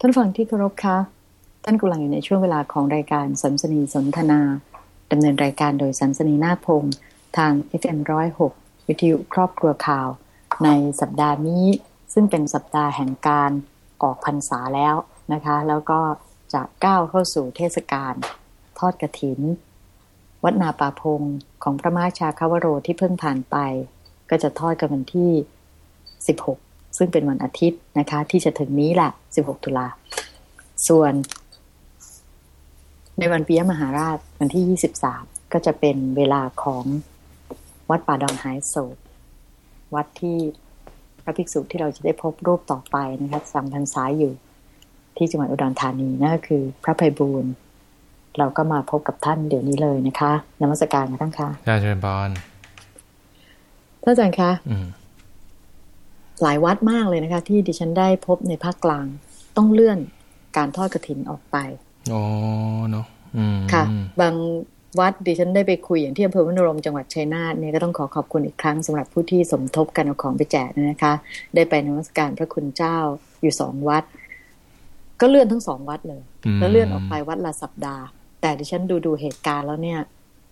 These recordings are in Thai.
ท่านฟังที่เคารพคะ ท่านกำลังอยู่ในช่วงเวลาของรายการสัมสนีสนทนาดำเนินรายการโดยสัมสนีนาพงศ์ทาง FM106 วิทยุครอบครัวข่าว ในสัปดาห์นี้ ซึ่งเป็นสัปดาห์แห่งการออกพรรษาแล้วนะคะ แล้วก็จะก้าวเข้าสู่เทศกาลทอดกระถิน วัดนาป่าพงของพระมาชาคาวโรที่เพิ่งผ่านไป ก็จะทอดกันวันที่ 16 ซึ่งเป็นวันอาทิตย์นะคะ ที่จะถึงนี้แหละ 16 ตุลา ส่วน ในวันปียมหาราชวันที่ 23 ก็จะเป็นเวลาของวัดป่าดอนไฮโซวัดที่พระภิกษุที่เราจะได้พบรูปต่อไปนะคะสังพรรษาอยู่ที่จังหวัดอุดรธานีนั่นก็คือ พระภัยบูรณ์เราก็มาพบกับท่านเดี๋ยวนี้เลยนะคะนมัสการค่ะท่านคะอาจารย์เชิญพรท่านอาจารย์คะ หลายวัดมากเลยนะคะ ที่ดิฉันได้พบในภาคกลางต้องเลื่อนการทอดกระถินออกไปอ๋อเนาะค่ะ บางวัดดิฉันได้ไปคุยอย่างที่อำเภอวณรมจังหวัดชัยนาทเนี่ยก็ต้องขอขอบคุณอีกครั้งสำหรับผู้ที่สมทบกันเอาของไปแจกนะคะ ได้ไปนมัสการพระคุณเจ้าอยู่สองวัด ก็เลื่อนทั้งสองวัดเลย แล้วเลื่อนออกไปวัดละสัปดาห์ แต่ดิฉันดูดูเหตุการณ์แล้วเนี่ย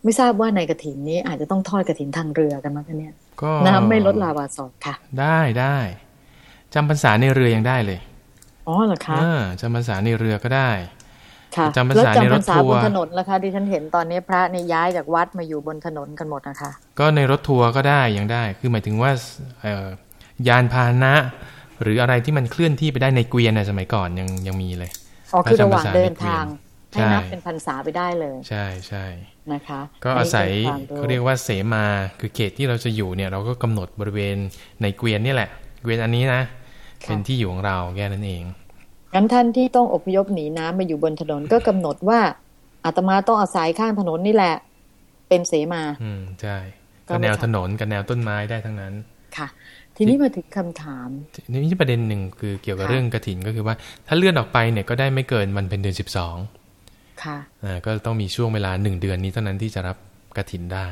ไม่ทราบว่าในกระถินนี้อาจจะต้องทอดกระถินทางเรือกันมั้งคะเนี่ยน้ำไม่ลดลาวาสอกค่ะ ได้ได้จำพรรษาในเรือยังได้เลยอ๋อเหรอคะจำพรรษาในเรือก็ได้ค่ะจำพรรษาในรถทัวร์บนถนนแล้วคะที่ฉันเห็นตอนนี้พระนี่ย้ายจากวัดมาอยู่บนถนนกันหมดนะคะ ก็ในรถทัวร์ก็ได้ยังได้ คือหมายถึงว่ายานพาหนะ หรืออะไรที่มันเคลื่อนที่ไปได้ในเกวียนในสมัยก่อนยังยังมีเลยอ๋อคือระหว่างเดินทาง ให้นับเป็นพรรษาไปได้เลย ใช่ใช่นะคะ ก็อาศัยเขาเรียกว่าเสมาคือเขตที่เราจะอยู่เนี่ย เราก็กำหนดบริเวณในเกวียนนี่แหละ เกวียนอันนี้นะ เป็นที่อยู่ของเราแค่นั้นเองงั้นท่านที่ต้องอพยพหนีน้ำมาอยู่บนถนนก็กำหนดว่าอาตมาต้องอาศัยข้างถนนนี่แหละ เป็นเสมา อืมใช่ก็แนวถนนกับแนวต้นไม้ได้ทั้งนั้นค่ะ ทีนี้มาถึงคำถามนี่ประเด็นหนึ่งคือเกี่ยวกับเรื่องกระถินก็คือว่า ถ้าเลื่อนออกไปเนี่ยก็ได้ไม่เกินมันเป็นเดือนสิบสอง ค่ะอ่าก็ต้องมีช่วงเวลาหนึ่งเดือนนี้เท่านั้นที่จะรับกระถินได้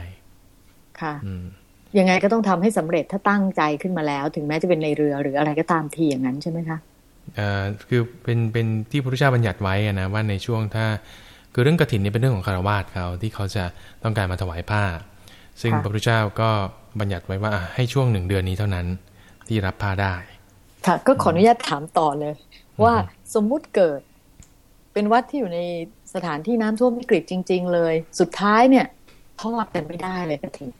ค่ะอืมยังไงก็ต้องทำให้สำเร็จถ้าตั้งใจขึ้นมาแล้ว ถึงแม้จะเป็นในเรือหรืออะไรก็ตามทีอย่างนั้นใช่ไหมคะคือเป็นเป็นที่พระพุทธเจ้าบัญญัติไว้นะว่าในช่วงถ้าคือเรื่องกระถินนี่เป็นเรื่องของคารวาสเขาที่เขาจะต้องการมาถวายผ้า ซึ่งพระพุทธเจ้าก็บัญญัติไว้ว่าให้ช่วงหนึ่งเดือนนี้เท่านั้น ที่รับผ้าได้ ค่ะ ก็ขออนุญาตถามต่อเลย ว่าสมมุติเกิด เป็นวัดที่อยู่ในสถานที่น้ำท่วมวิกฤตจริง ๆ เลย สุดท้ายเนี่ยทอดกันไม่ได้เลยกระถิน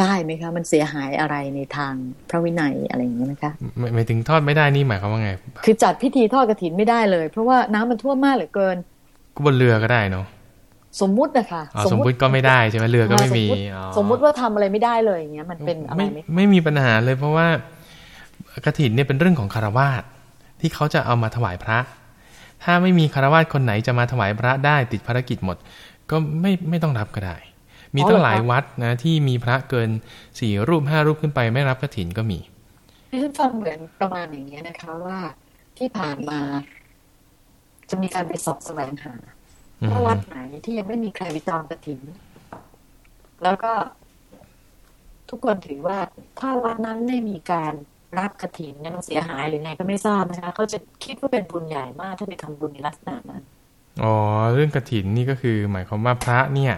ได้ไหมคะ มันเสียหายอะไรในทางพระวินัยอะไรอย่างนี้ไหมคะหมายถึงทอดไม่ได้นี่หมายความว่าไง คือจัดพิธีทอดกระถินไม่ได้เลย เพราะว่าน้ำมันท่วมมากเหลือเกินก็บนเรือก็ได้เนาะสมมุตินะคะสมมุติก็ไม่ได้ใช่ไหมเรือก็ไม่มีสมมุติว่าทำอะไรไม่ได้เลยอย่างเงี้ยมันเป็นอะไรไหมไม่มีปัญหาเลยเพราะว่ากระถินเนี่ยเป็นเรื่องของคารวาสที่เขาจะเอามาถวายพระ ถ้าไม่มีคารวาสคนไหนจะมาถวายพระได้ติดภารกิจหมด ก็ไม่ไม่ต้องรับก็ได้ มีตั้งหลายวัดนะที่มีพระเกินสี่รูปห้ารูปขึ้นไปไม่รับกระถินก็มีที่ฉันฟังเหมือนประมาณอย่างนี้นะคะว่าที่ผ่านมา จะมีการไปสอบแสวงหาว่าวัดไหนที่ยังไม่มีใครไปจองกระถิน แล้วก็ทุกคนถือว่าถ้าวัดนั้นไม่มีการ รับกระถินเนี่ยมันเสียหายหรือไงก็ไม่ทราบนะคะเขาจะคิดว่าเป็นบุญใหญ่มากถ้าไปทำบุญในลักษณะนั้นอ๋อเรื่องกระถินนี่ก็คือ หมายความว่าพระเนี่ย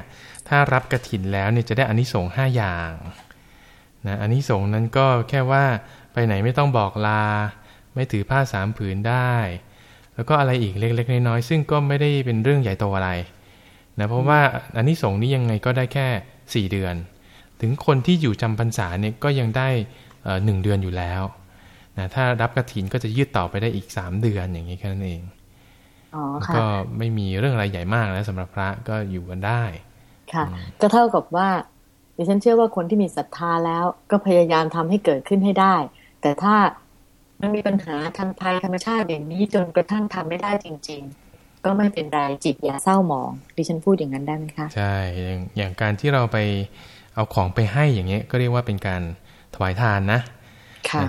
ถ้ารับกระถินแล้วเนี่ยจะได้อานิสงส์ห้าอย่างนะอานิสงส์นั้นก็แค่ว่าไปไหนไม่ต้องบอกลา ไม่ถือผ้าสามผืนได้ แล้วก็อะไรอีกเล็กๆน้อยๆซึ่งก็ไม่ได้เป็นเรื่องใหญ่โตอะไรนะเพราะว่าอานิสงส์นี้ยังไงก็ได้แค่ 4 เดือน ถึงคนที่อยู่จำพรรษาเนี่ยก็ยังได้ หนึ่งเดือนอยู่แล้วนะถ้ารับกระถินก็จะยืดต่อไปได้อีก3เดือนอย่างนี้แค่นั้นเองก็ไม่มีเรื่องอะไรใหญ่มากนะสำหรับพระก็อยู่กันได้ ค่ะ ก็เท่ากับว่าดิฉันเชื่อว่าคนที่มีศรัทธาแล้วก็พยายามทำให้เกิดขึ้นให้ได้ แต่ถ้ามันมีปัญหาทางภัยธรรมชาติอย่างนี้จนกระทั่งทำไม่ได้จริง ๆ ก็ไม่เป็นไรจิตอย่าเศร้าหมองดิฉันพูดอย่างนั้นได้ไหมคะ ใช่ อย่างอย่างการที่เราไปเอาของไปให้อย่างเงี้ยก็เรียกว่าเป็นการ ถวายทานนะ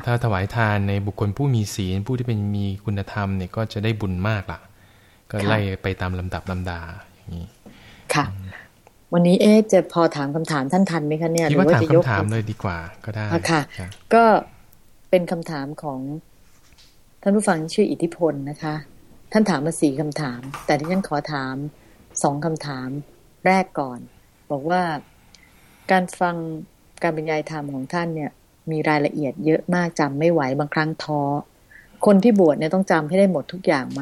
ถ้าถวายทานในบุคคลผู้มีศีลผู้ที่เป็นมีคุณธรรมเนี่ยก็จะได้บุญมากล่ะ ก็ไล่ไปตามลำดับลำดาอย่างนี้ค่ะ วันนี้เอ๊จะพอถามคำถามท่านทันไหมคะเนี่ยหรือว่าจะยกคำถามเลยดีกว่าก็ได้ค่ะ ก็เป็นคำถามของท่านผู้ฟังชื่ออิทธิพลนะคะ ท่านถามมาสี่คำถาม แต่ที่ฉันขอถามสองคำถามแรกก่อน บอกว่าการฟัง การบรรยายธรรมของท่านเนี่ย มีรายละเอียดเยอะมากจำไม่ไหวบางครั้งท้อคนที่บวชเนี่ยต้องจำให้ได้หมดทุกอย่างไหม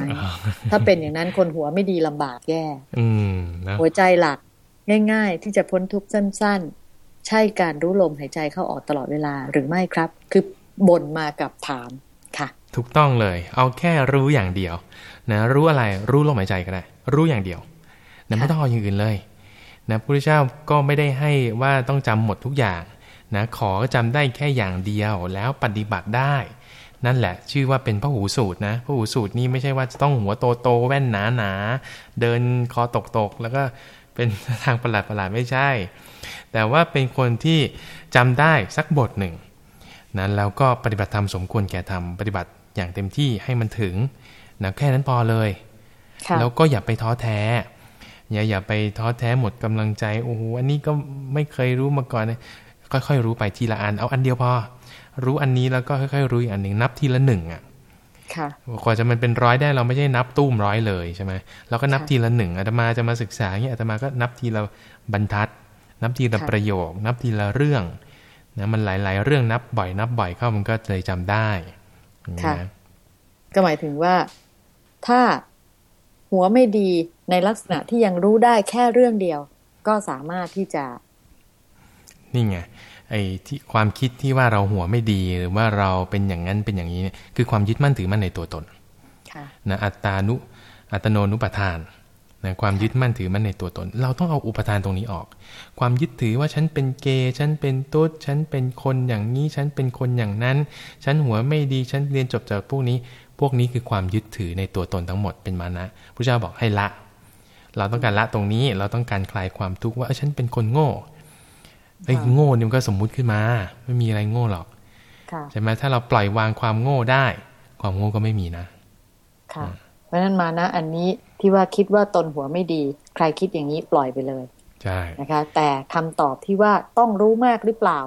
ถ้าเป็นอย่างนั้นคนหัวไม่ดีลำบากแย่อืมนะหัวใจหลักง่าย ๆ ที่จะพ้นทุกข์สั้น ๆ ใช่การรู้ลมหายใจเข้าออกตลอดเวลาหรือไม่ครับ คือบ่นมากับถามค่ะ ถูกต้องเลย เอาแค่รู้อย่างเดียว นะ รู้อะไรรู้ลมหายใจก็ได้ รู้อย่างเดียวนะไม่ต้องเอาอย่างอื่นเลย นะพระพุทธเจ้าก็ไม่ได้ให้ว่าต้องจำหมดทุกอย่างนะขอจำได้แค่อย่างเดียวแล้วปฏิบัติได้ นั่นแหละ ชื่อว่าเป็นพระหูสูตรนะพระหูสูตรนี่ไม่ใช่ว่าจะต้องหัวโตโตๆแว่นหนาหนาๆเดินคอตกตกๆแล้วก็เป็นทางประหลาดประหลาดๆไม่ใช่ แต่ว่าเป็นคนที่จำได้สักบทหนึ่งนั้นแล้วก็ปฏิบัติธรรมสมควรแก่ธรรมปฏิบัติอย่างเต็มที่ให้มันถึงนะแค่นั้นพอเลยค่ะแล้วก็อย่าไปท้อแท้ อย่าอย่าไปท้อแท้หมดกำลังใจโอ้โหอันนี้ก็ไม่เคยรู้มาก่อนเลยค่อยๆรู้ไปทีละอันเอาอันเดียวพอ รู้อันนี้แล้วก็ค่อยๆรู้อีกอันหนึ่งนับทีละหนึ่งอะค่ะกว่าจะมันเป็นร้อยได้เราไม่ใช่นับตุ้มร้อยเลยใช่ไหมเราก็นับค่ะทีละหนึ่งอาตมาจะมาศึกษาอย่างเงี้ยอาตมาก็นับทีละบรรทัด นับทีละค่ะประโยค นับทีละเรื่องนะมันหลาย ๆ เรื่องนับบ่อยนับบ่อยเข้ามันก็เลยจำได้อย่างนี้ค่ะนะก็หมายถึงว่าถ้า หัวไม่ดีในลักษณะที่ยังรู้ได้แค่เรื่องเดียว ก็สามารถที่จะ นี่ไงไอ้ที่ความคิดที่ว่าเราหัวไม่ดีหรือว่าเราเป็นอย่างนั้นเป็นอย่างนี้เนี่ยคือความยึดมั่นถือมั่นในตัวตนค่ะนะอัตตานุอัตโนนุปทานนะความยึดมั่นถือมั่นในตัวตน เราต้องเอาอุปทานตรงนี้ออก ความยึดถือว่าฉันเป็นเกย์ฉันเป็นตุ๊ดฉันเป็นคนอย่างนี้ ฉันเป็นคนอย่างนั้น ฉันหัวไม่ดีฉันเรียนจบจากพวกนี้ พวกนี้คือความยึดถือในตัวตนทั้งหมดเป็นมานะพระเจ้าบอกให้ละ เราต้องการละตรงนี้เราต้องการคลายความทุกข์ว่าเอ้ยฉันเป็นคนโง่ไอ้โง่เนี่ยมันก็สมมุติขึ้นมา ไม่มีอะไรโง่หรอกค่ะใช่ไหมถ้าเราปล่อยวางความโง่ได้ ความโง่ก็ไม่มีนะค่ะเพราะฉะนั้นมานะ อันนี้ที่ว่าคิดว่าตนหัวไม่ดี ใครคิดอย่างนี้ปล่อยไปเลยใช่นะคะ แต่คำตอบที่ว่าต้องรู้มากหรือเปล่า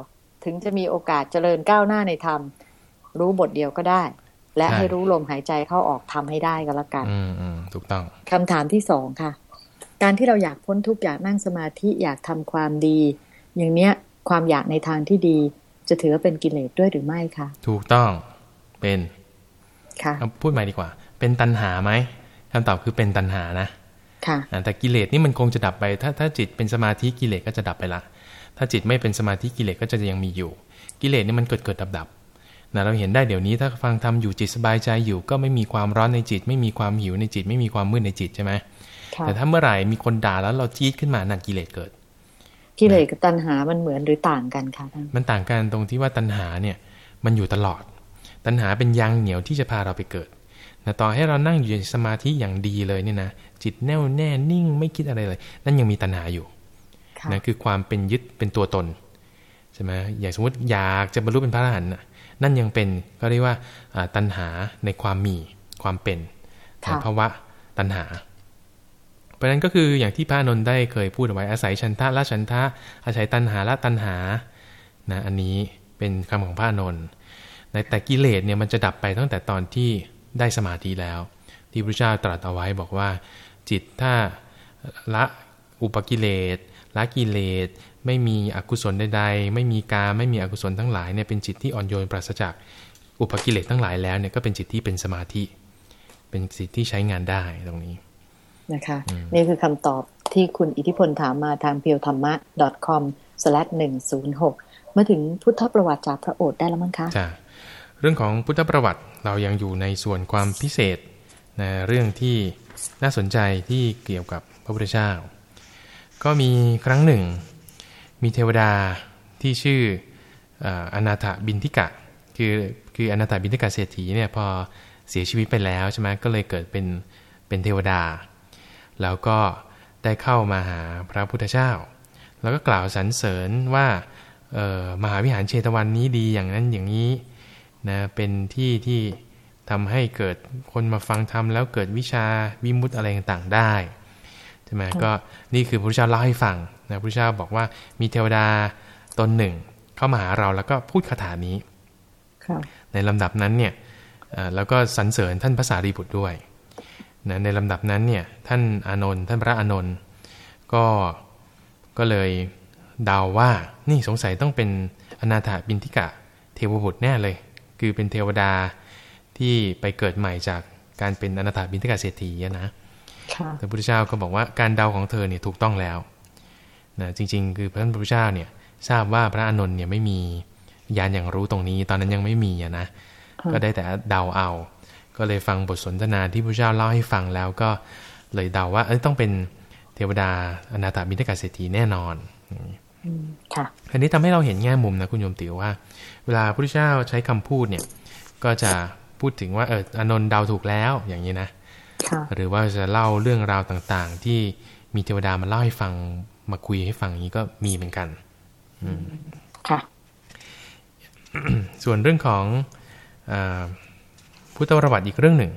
ถึงจะมีโอกาสเจริญก้าวหน้าในธรรมรู้บทเดียวก็ได้ และให้รู้ลมหายใจเข้าออกทำให้ได้ก็แล้วกัน อืมอืมถูกต้องคำถามที่สองค่ะ การที่เราอยากพ้นทุกข์อยากนั่งสมาธิอยากทำความดี อย่างเนี้ยความอยากในทางที่ดี จะถือว่าเป็นกิเลสด้วยหรือไม่คะถูกต้องเป็นค่ะเอาพูดใหม่ดีกว่า เป็นตัณหาไหมคำตอบคือเป็นตัณหานะค่ะอ่าแต่กิเลสนี่มันคงจะดับไป ถ้าถ้าจิตเป็นสมาธิกิเลสก็จะดับไปละ ถ้าจิตไม่เป็นสมาธิกิเลสก็จะยังมีอยู่ กิเลสนี่มันเกิดเกิดดับดับ นะเราเห็นได้เดี๋ยวนี้ถ้าฟังทำอยู่จิตสบายใจอยู่ ก็ไม่มีความร้อนในจิต ไม่มีความหิวในจิต ไม่มีความมืดในจิตใช่ไหมค่ะแต่ถ้าเมื่อไหร่มีคนด่าแล้วเราจี๊ดขึ้นมานั่นกิเลสเกิด กิเลสกับตัณหามันเหมือนหรือต่างกันคะท่านมันต่างกันตรงที่ว่าตัณหาเนี่ยมันอยู่ตลอด ตัณหาเป็นยางเหนียวที่จะพาเราไปเกิดนะต่อให้เรานั่งอยู่ในสมาธิอย่างดีเลยเนี่ยนะจิตแน่วแน่นิ่งไม่คิดอะไรเลย นั่นยังมีตัณหาอยู่ค่ะนะคือความเป็นยึดเป็นตัวตนใช่ไหมอย่างสมมติอยากจะบรรลุเป็นพระอรหันต์ น่ะนั่นยังเป็นก็เรียกว่าอ่าตัณหาในความมีความเป็นค่ะภาวะตัณหา เพราะฉะนั้นก็คืออย่างที่พระอานนท์ได้เคยพูดเอาไว้อาศัยฉันทะละฉันทะ อาศัยตัณหาละตัณหานะอันนี้เป็นคำของพระอานนท์นะแต่กิเลสเนี่ยมันจะดับไปตั้งแต่ตอนที่ได้สมาธิแล้ว ที่พระเจ้าตรัสเอาไว้บอกว่า จิตถ้าละอุปกิเลสละกิเลส ไม่มีอกุศลใดๆ ไม่มีกาไม่มีอกุศลทั้งหลายเนี่ยเป็นจิตที่อ่อนโยนปราศจากอุปกิเลสทั้งหลายแล้วเนี่ยก็เป็นจิตที่เป็นสมาธิ เป็นจิตที่ใช้งานได้ตรงนี้นะคะนี่คือคำตอบที่คุณอิทธิพลถามมาทางเพียวธรรมะ com slash หนึ่งศูนย์หกมาถึงพุทธประวัติจากพระโอษฐ์ได้แล้วมั้งคะจ้ะเรื่องของพุทธประวัติเรายังอยู่ในส่วนความพิเศษนะเรื่องที่น่าสนใจที่เกี่ยวกับพระพุทธเจ้า ก็มีครั้งหนึ่ง มีเทวดาที่ชื่ออนาถบินทิกะ คือคืออนาถบินทิกะเศรษฐีเนี่ยพอเสียชีวิตไปแล้วใช่ไหมก็เลยเกิดเป็นเป็นเทวดา แล้วก็ได้เข้ามาหาพระพุทธเจ้า แล้วก็กล่าวสรรเสริญว่ามหาวิหารเชตวันนี้ดีอย่างนั้นอย่างนี้นะเป็นที่ที่ทำให้เกิดคนมาฟังธรรมแล้วเกิดวิชาวิมุตติอะไรต่างๆได้ใช่ไหมก็นี่คือพระพุทธเจ้าเล่าให้ฟัง นะพระพุทธเจ้าบอกว่ามีเทวดาตนหนึ่ง เข้ามาหาเราแล้วก็พูดคาถานี้ครับในลำดับนั้นเนี่ยเอ่อแล้วก็สรรเสริญท่านพระสารีบุตรด้วยนะในลำดับนั้นเนี่ยท่านอานนท์ท่านพระอานนท์ก็ก็เลยเดาว่านี่สงสัยต้องเป็นอนาถาบินทิกะเทวบุตรแน่เลย คือเป็นเทวดาที่ไปเกิดใหม่จากการเป็นอนาถาบินทิกะเศรษฐีนะค่ะพระพุทธเจ้าก็บอกว่าการเดาของเธอเนี่ยถูกต้องแล้ว นะจริง ๆ คือพระพุทธเจ้าเนี่ยทราบว่าพระอานนท์เนี่ยไม่มียานอย่างรู้ตรงนี้ ตอนนั้นยังไม่มีอะนะค่ะก็ได้แต่เดาเอา ก็เลยฟังบทสนทนาที่พระเจ้าเล่าให้ฟังแล้วก็เลยเดาว่าเอ้ยต้องเป็นเทวดาอนาถาบิณฑกาเศรษฐีแน่นอนอืมค่ะอันนี้ทำให้เราเห็นแง่มุมนะคุณโยมติวว่า เวลาพระพุทธเจ้าใช้คำพูดเนี่ย ก็จะพูดถึงว่าเอออานนท์เดาถูกแล้วอย่างนี้นะค่ะหรือว่าจะเล่าเรื่องราวต่างๆ ที่มีเทวดามาเล่าให้ฟัง มาคุยให้ฟังอย่างนี้ก็มีเหมือนกันค่ะส่วนเรื่องของอาพุทธประวัติอีกเรื่องหนึ่ง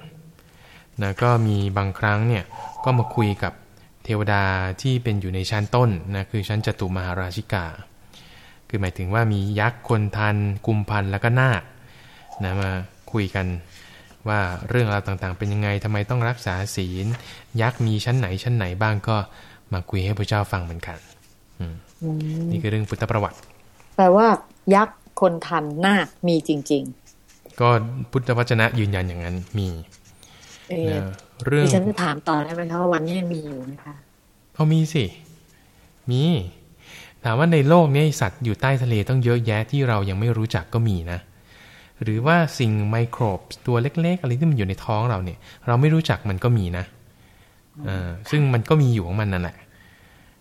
นะก็มีบางครั้งเนี่ยก็มาคุยกับเทวดาที่เป็นอยู่ในชั้นต้นนะคือชั้นจตุมหาราชิกา คือหมายถึงว่ามียักษ์คนทันกุมพันแล้วก็นาคนะมาคุยกันว่าเรื่องราวต่างๆ เป็นยังไงทำไมต้องรักษาศีล ยักษ์มีชั้นไหนชั้นไหนบ้างก็ มาคุยให้พระเจ้าฟังเหมือนกันอืมอืมนี่คือเรื่องพุทธประวัติ แปลว่ายักษ์คนทันนาคมีจริงก็พุทธวจนะยืนยันอย่างนั้นมีๆเออนะเรื่องดิฉันจะถามต่อได้ไหมคะว่าวันนี้ยังมีอยู่ไหมคะเอามีสิ มี ถามว่าในโลกนี้สัตว์อยู่ใต้ทะเลต้องเยอะแยะที่เรายังไม่รู้จักก็มีนะ หรือว่าสิ่งไมโครบตัวเล็กๆ อะไรที่มันอยู่ในท้องเราเนี่ย เราไม่รู้จักมันก็มีนะอ่า ซึ่งมันก็มีอยู่ของมันนั่นแหละ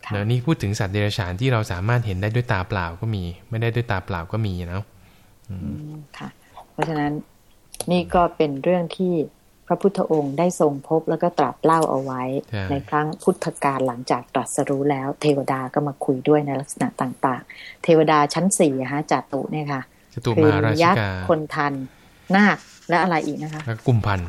ค่ะเดี๋ยวนี้พูดถึงสัตว์เดรัจฉานที่เราสามารถเห็นได้ด้วยตาเปล่าก็มี ไม่ได้ด้วยตาเปล่าก็มีเนาะอืมค่ะ เพราะฉะนั้นนี่ก็เป็นเรื่องที่พระพุทธองค์ได้ทรงพบแล้วก็ตรัสเล่าเอาไว้ใช่ในครั้งพุทธกาลหลังจากตรัสรู้แล้ว เทวดาก็มาคุยด้วยในลักษณะต่าง ๆ เทวดาชั้นสี่อะฮะจัตุเนี่ยค่ะจตุคืมาราชิยักษ์กาคนทันนาคและอะไรอีกนะคะแล้วก็กุมพันธ์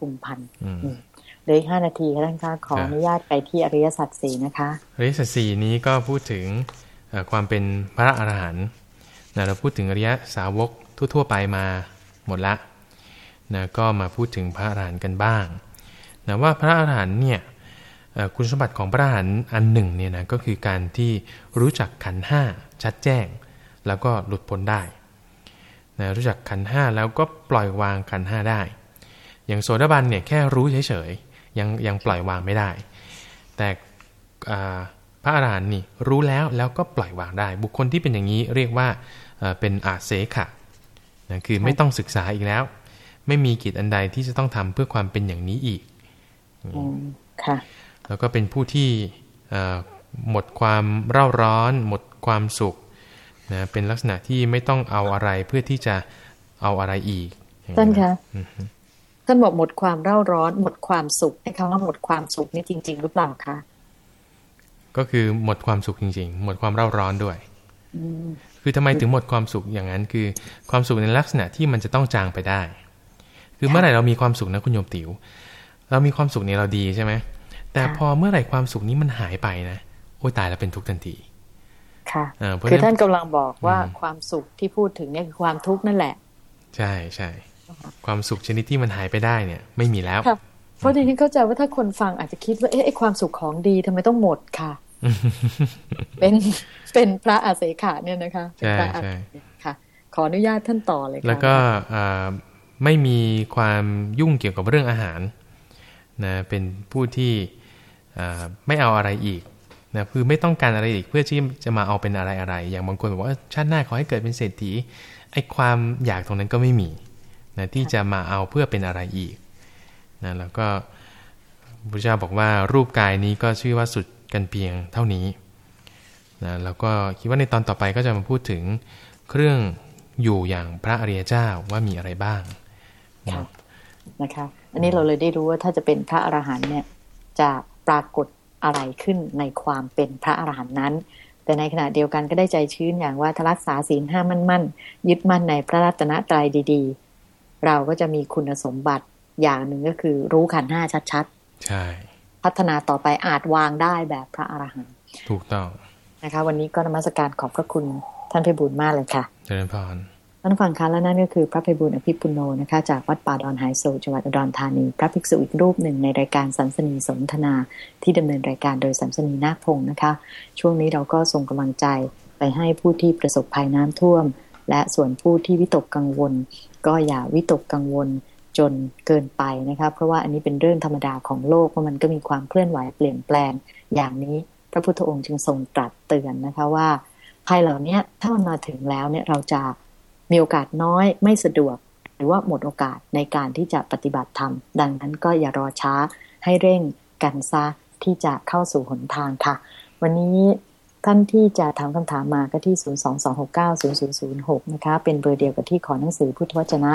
กุมพันธ์อืม เหลืออีกห้านาทีค่ะท่านคะขอครับอนุญาตไปที่อริยสัจสี่นะคะอริยสัจสี่นี้ก็พูดถึงเอ่อความเป็นพระอรหันต์นะเราพูดถึงอริยสาวกทั่ว ๆ ไปมาหมดละนะก็มาพูดถึงพระอรหันต์กันบ้างนะว่าพระอรหันต์เนี่ยเอ่อคุณสมบัติของพระอรหันต์อันหนึ่งเนี่ยนะก็คือการที่รู้จักขันธ์ห้าชัดแจ้ง แล้วก็หลุดพ้นได้นะรู้จักขันธ์ห้าแล้วก็ปล่อยวางขันธ์ห้าได้ อย่างโสดาบันเนี่ยแค่รู้เฉยๆ ยังยังปล่อยวางไม่ได้ แต่อ่าพระอรหันต์นี่รู้แล้วแล้วก็ปล่อยวางได้ บุคคลที่เป็นอย่างนี้เรียกว่าเอ่อเป็นอาเสขะนะคือไม่ต้องศึกษาอีกแล้ว ไม่มีกิจอันใดที่จะต้องทำเพื่อความเป็นอย่างนี้อีกอืมค่ะแล้วก็เป็นผู้ที่เอ่อหมดความเร่าร้อน หมดความสุขนะเป็นลักษณะที่ไม่ต้องเอาอะไรเพื่อที่จะเอาอะไรอีกอย่งท่านคะอือฮึ ท่านบอกหมดความเร่าร้อน หมดความสุขไอ้คำว่าหมดความสุขนี่จริง ๆ หรือเปล่าคะก็คือหมดความสุขจริง ๆ หมดความเร่าร้อนด้วยอืมคือทำไมถึงหมดความสุขอย่างนั้นคือความสุขในลักษณะที่มันจะต้องจางไปได้ คือเมื่อไหร่เรามีความสุขนะคุณโยมติ๋ว เรามีความสุขเนี่ยเราดีใช่ไหมแต่พอเมื่อไหร่ความสุขนี้มันหายไปนะโอ้ยตายแล้วเป็นทุกข์ทันทีค่ะเออเพราะคือฉะท่านั้นนกำลังบอกว่าอืมความสุขที่พูดถึงเนี่ยคือความทุกข์นั่นแหละ ใช่ใช่ ความสุขชนิดที่มันหายไปได้เนี่ย ไม่มีแล้วครับเพราะดิฉันเข้าใจว่าถ้าคนฟังอาจจะคิดว่าเอ๊ะไอ้ความสุขของดีทำไมต้องหมดค่ะ เป็นเป็นพระอาเสขะเนี่ยนะคะเป็นพระอาใช่ค่ะ ขออนุญาตท่านต่อเลยค่ะแล้วก็อ่าไม่มีความยุ่งเกี่ยวกับเรื่องอาหารนะเป็นผู้ที่อ่าไม่เอาอะไรอีกนะคือไม่ต้องการอะไรอีกเพื่อที่จะมาเอาเป็นอะไรอะไร อย่างบางคนบอกว่าชาติหน้าขอให้เกิดเป็นเศรษฐีไอ้ความอยากตรงนั้นก็ไม่มี นะที่จะมาเอาเพื่อเป็นอะไรอีกนะแล้วก็พระเจ้าบอกว่ารูปกายนี้ก็ชื่อว่าสุดกันเพียงเท่านี้นะแล้วก็คิดว่าในตอนต่อไปก็จะมาพูดถึงเครื่องอยู่อย่างพระอริยเจ้าว่ามีอะไรบ้างค่ะนะคะอันนี้เราเลยได้รู้ว่าถ้าจะเป็นพระอรหันต์เนี่ยจะปรากฏอะไรขึ้นในความเป็นพระอรหันต์นั้น แต่ในขณะเดียวกันก็ได้ใจชื้นอย่างว่าถ้ารักษาศีลห้ามั่นมั่นๆยึดมั่นในพระรัตนตรัยดี เราก็จะมีคุณสมบัติอย่างหนึ่งก็คือรู้ขันธ์ห้าชัดใช่ๆพัฒนาต่อไปอาจวางได้แบบพระอรหันต์ถูกต้องนะคะ วันนี้ก็นมัสการขอบพระคุณท่านพิบูลย์มากเลยค่ะเจริญพรท่านฟังคะและนั่นก็คือพระภัยบุญอภิปุโนนะคะ จากวัดป่าดอนไฮโซจังหวัดอุดรธานี พระภิกษุอีกรูปหนึ่งในรายการสันสนีสนทนาที่ดำเนินรายการโดยสันสนีนาคพงศ์นะคะ ช่วงนี้เราก็ส่งกำลังใจไปให้ผู้ที่ประสบภัยน้ำท่วม และส่วนผู้ที่วิตกกังวล ก็อย่าวิตกกังวลจนเกินไปนะคะเพราะว่าอันนี้เป็นเรื่องธรรมดาของโลกเพราะมันก็มีความเคลื่อนไหวเปลี่ยนแปลง อย่างนี้พระพุทธองค์จึงทรงตรัสเตือนนะคะว่าภัยเหล่านี้ถ้ามันมาถึงแล้วเนี่ยเราจะมีโอกาสน้อยไม่สะดวก หรือว่าหมดโอกาสในการที่จะปฏิบัติธรรม ดังนั้นก็อย่ารอช้าให้เร่งกันซะที่จะเข้าสู่หนทางค่ะ วันนี้ ท่านที่จะถามคำถามมาก็ที่ 022690006 นะคะ เป็นเบอร์เดียวกับที่ขอหนังสือพุทธวจนะ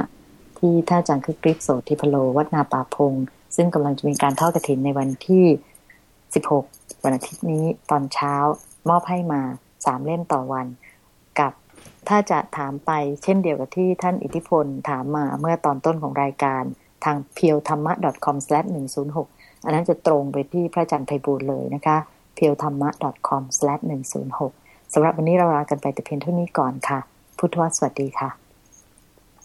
ที่ท่านอาจารย์คึกฤทธิ์โสธิพโลวัดนาป่าพง ซึ่งกำลังจะมีการทอดกระถินในวันที่ 16 วันอาทิตย์นี้ตอนเช้ามอบให้มาสามเล่มต่อวัน กับถ้าจะถามไปเช่นเดียวกับที่ท่านอิทธิพลถามมาเมื่อตอนต้นของรายการทาง p e e l t h a m m a c o m 1 0 6อันนั้นจะตรงไปที่พระอาจารย์ไพบูลเลยนะคะ p e e l t h a m m a c o m 1 0 6สำหรับวันนี้เราลากันไปแต่เพียงเท่านี้ก่อนค่ะ พุทธวสวัสดีค่ะ